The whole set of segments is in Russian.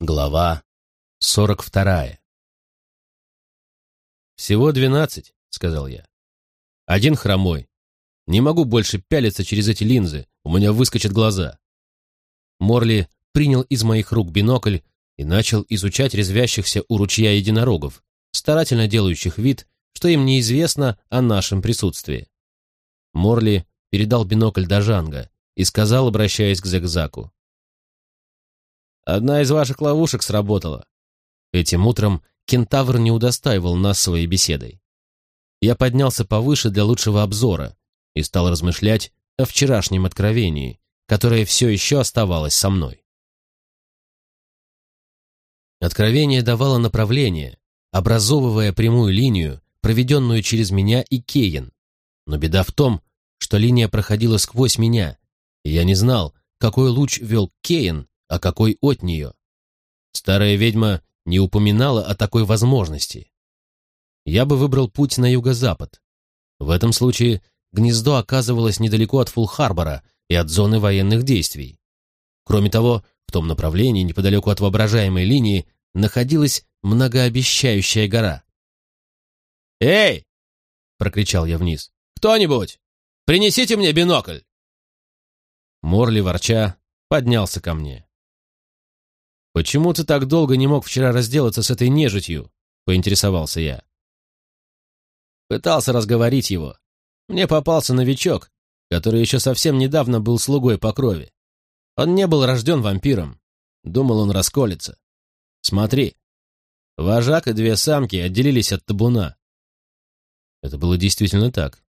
Глава сорок вторая «Всего двенадцать», — сказал я. «Один хромой. Не могу больше пялиться через эти линзы, у меня выскочат глаза». Морли принял из моих рук бинокль и начал изучать резвящихся у ручья единорогов, старательно делающих вид, что им неизвестно о нашем присутствии. Морли передал бинокль Дажанга и сказал, обращаясь к Зигзаку. Одна из ваших ловушек сработала. Этим утром кентавр не удостаивал нас своей беседой. Я поднялся повыше для лучшего обзора и стал размышлять о вчерашнем откровении, которое все еще оставалось со мной. Откровение давало направление, образовывая прямую линию, проведенную через меня и Кейн. Но беда в том, что линия проходила сквозь меня, и я не знал, какой луч вел Кейн а какой от нее. Старая ведьма не упоминала о такой возможности. Я бы выбрал путь на юго-запад. В этом случае гнездо оказывалось недалеко от Фулл-Харбора и от зоны военных действий. Кроме того, в том направлении, неподалеку от воображаемой линии, находилась многообещающая гора. «Эй!» — прокричал я вниз. «Кто-нибудь! Принесите мне бинокль!» Морли, ворча, поднялся ко мне. «Почему ты так долго не мог вчера разделаться с этой нежитью?» — поинтересовался я. Пытался разговорить его. Мне попался новичок, который еще совсем недавно был слугой по крови. Он не был рожден вампиром. Думал, он расколется. Смотри. Вожак и две самки отделились от табуна. Это было действительно так.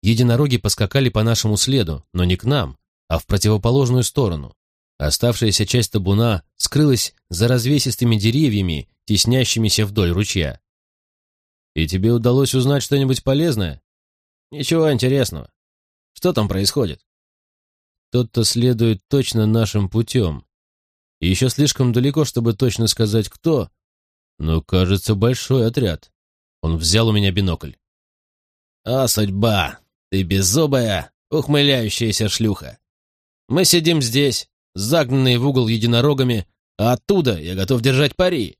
Единороги поскакали по нашему следу, но не к нам, а в противоположную сторону. Оставшаяся часть табуна скрылась за развесистыми деревьями, теснящимися вдоль ручья. «И тебе удалось узнать что-нибудь полезное?» «Ничего интересного. Что там происходит?» «Тот-то следует точно нашим путем. И еще слишком далеко, чтобы точно сказать, кто. Но, кажется, большой отряд. Он взял у меня бинокль. «А, судьба! Ты беззубая, ухмыляющаяся шлюха! Мы сидим здесь, загнанные в угол единорогами, а оттуда я готов держать пари.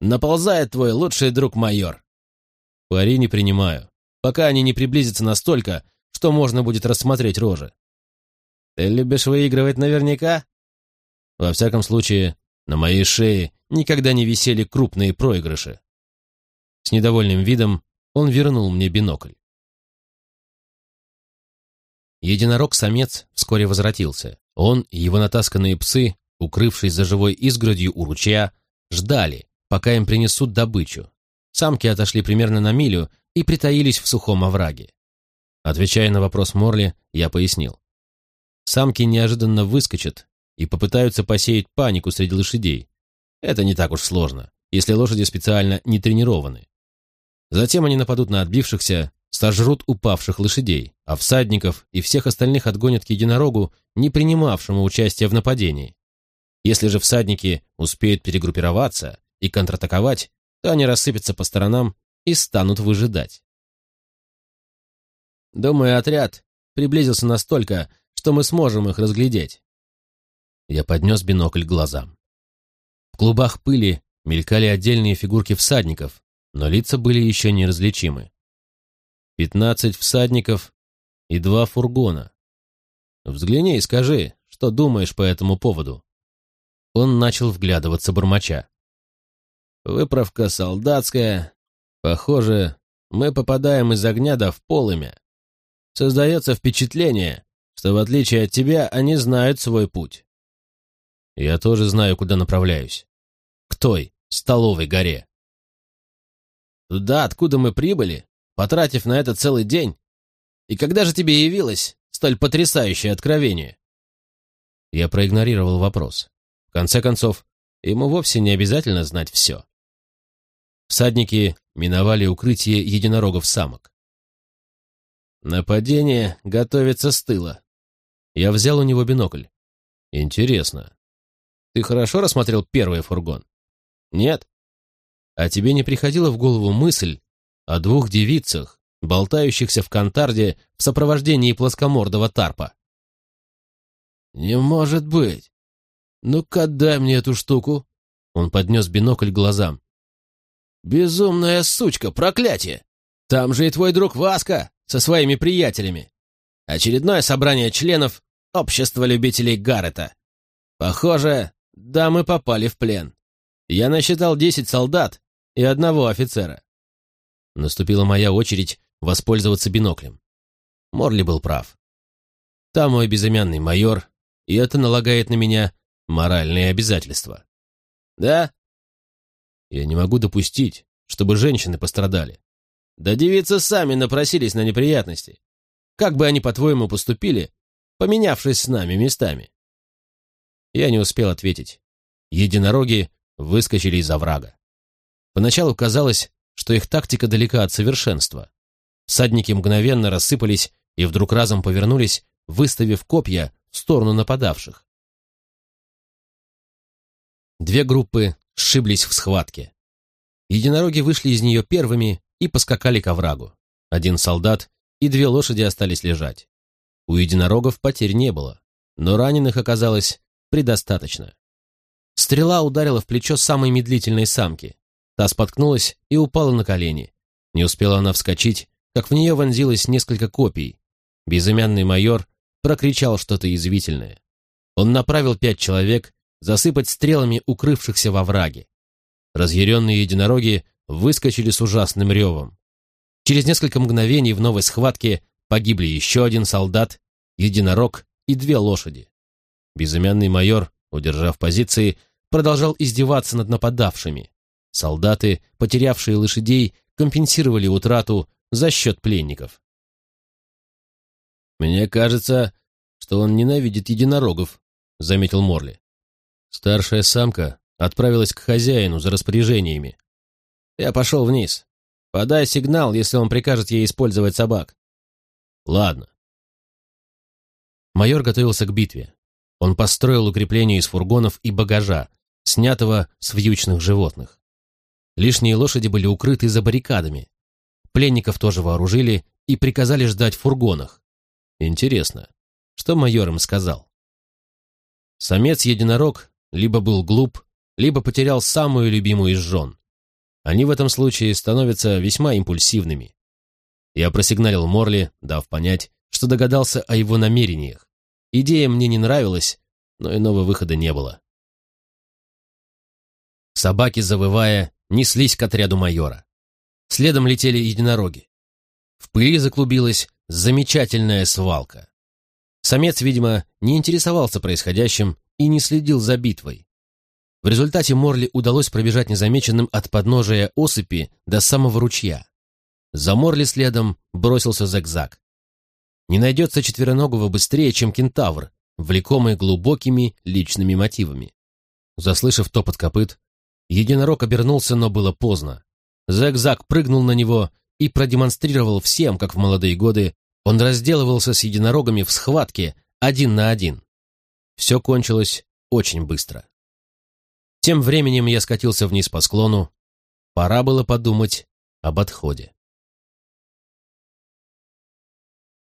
Наползает твой лучший друг майор. Пари не принимаю, пока они не приблизятся настолько, что можно будет рассмотреть рожи. Ты любишь выигрывать наверняка? Во всяком случае, на моей шее никогда не висели крупные проигрыши. С недовольным видом он вернул мне бинокль. Единорог-самец вскоре возвратился. Он и его натасканные псы, укрывшись за живой изгородью у ручья, ждали, пока им принесут добычу. Самки отошли примерно на милю и притаились в сухом овраге. Отвечая на вопрос Морли, я пояснил. Самки неожиданно выскочат и попытаются посеять панику среди лошадей. Это не так уж сложно, если лошади специально не тренированы. Затем они нападут на отбившихся, сожрут упавших лошадей, а всадников и всех остальных отгонят к единорогу, не принимавшему участия в нападении. Если же всадники успеют перегруппироваться и контратаковать, то они рассыпятся по сторонам и станут выжидать. Думаю, отряд приблизился настолько, что мы сможем их разглядеть. Я поднес бинокль к глазам. В клубах пыли мелькали отдельные фигурки всадников, но лица были еще неразличимы. Пятнадцать всадников и два фургона. Взгляни и скажи, что думаешь по этому поводу. Он начал вглядываться бормоча. Выправка солдатская. Похоже, мы попадаем из огня до в полымя. Создается впечатление, что в отличие от тебя они знают свой путь. Я тоже знаю, куда направляюсь. К той столовой горе. Туда, откуда мы прибыли, потратив на это целый день? И когда же тебе явилось столь потрясающее откровение?» Я проигнорировал вопрос. В конце концов, ему вовсе не обязательно знать все. Всадники миновали укрытие единорогов-самок. Нападение готовится с тыла. Я взял у него бинокль. Интересно. Ты хорошо рассмотрел первый фургон? Нет? А тебе не приходила в голову мысль о двух девицах, болтающихся в кантарде в сопровождении плоскомордого тарпа? «Не может быть! Ну-ка дай мне эту штуку!» Он поднес бинокль к глазам. «Безумная сучка, проклятие! Там же и твой друг Васка со своими приятелями. Очередное собрание членов Общества любителей Гаррета. Похоже, да, мы попали в плен. Я насчитал десять солдат и одного офицера. Наступила моя очередь воспользоваться биноклем. Морли был прав. Там мой безымянный майор, и это налагает на меня моральные обязательства. Да? Я не могу допустить, чтобы женщины пострадали. Да девицы сами напросились на неприятности. Как бы они, по-твоему, поступили, поменявшись с нами местами? Я не успел ответить. Единороги выскочили из оврага. Поначалу казалось, что их тактика далека от совершенства. Садники мгновенно рассыпались и вдруг разом повернулись, выставив копья в сторону нападавших. Две группы сшиблись в схватке. Единороги вышли из нее первыми и поскакали к оврагу. Один солдат и две лошади остались лежать. У единорогов потерь не было, но раненых оказалось предостаточно. Стрела ударила в плечо самой медлительной самки. Та споткнулась и упала на колени. Не успела она вскочить, как в нее вонзилось несколько копий. Безымянный майор прокричал что-то язвительное. Он направил пять человек засыпать стрелами укрывшихся во враге. Разъяренные единороги выскочили с ужасным ревом. Через несколько мгновений в новой схватке погибли еще один солдат, единорог и две лошади. Безымянный майор, удержав позиции, продолжал издеваться над нападавшими. Солдаты, потерявшие лошадей, компенсировали утрату за счет пленников. «Мне кажется, что он ненавидит единорогов», — заметил Морли. Старшая самка отправилась к хозяину за распоряжениями. Я пошел вниз. Подай сигнал, если он прикажет ей использовать собак. Ладно. Майор готовился к битве. Он построил укрепление из фургонов и багажа, снятого с вьючных животных. Лишние лошади были укрыты за баррикадами. Пленников тоже вооружили и приказали ждать в фургонах. Интересно, что майор им сказал? Самец-единорог либо был глуп, либо потерял самую любимую из жен. Они в этом случае становятся весьма импульсивными. Я просигналил Морли, дав понять, что догадался о его намерениях. Идея мне не нравилась, но иного выхода не было. Собаки, завывая, неслись к отряду майора. Следом летели единороги. В пыли заклубилась замечательная свалка. Самец, видимо, не интересовался происходящим и не следил за битвой. В результате Морли удалось пробежать незамеченным от подножия осыпи до самого ручья. За Морли следом бросился зигзаг. Не найдется четвероногого быстрее, чем кентавр, влекомый глубокими личными мотивами. Заслышав топот копыт, единорог обернулся, но было поздно. Зигзаг прыгнул на него и продемонстрировал всем, как в молодые годы он разделывался с единорогами в схватке один на один. Все кончилось очень быстро. Тем временем я скатился вниз по склону. Пора было подумать об отходе.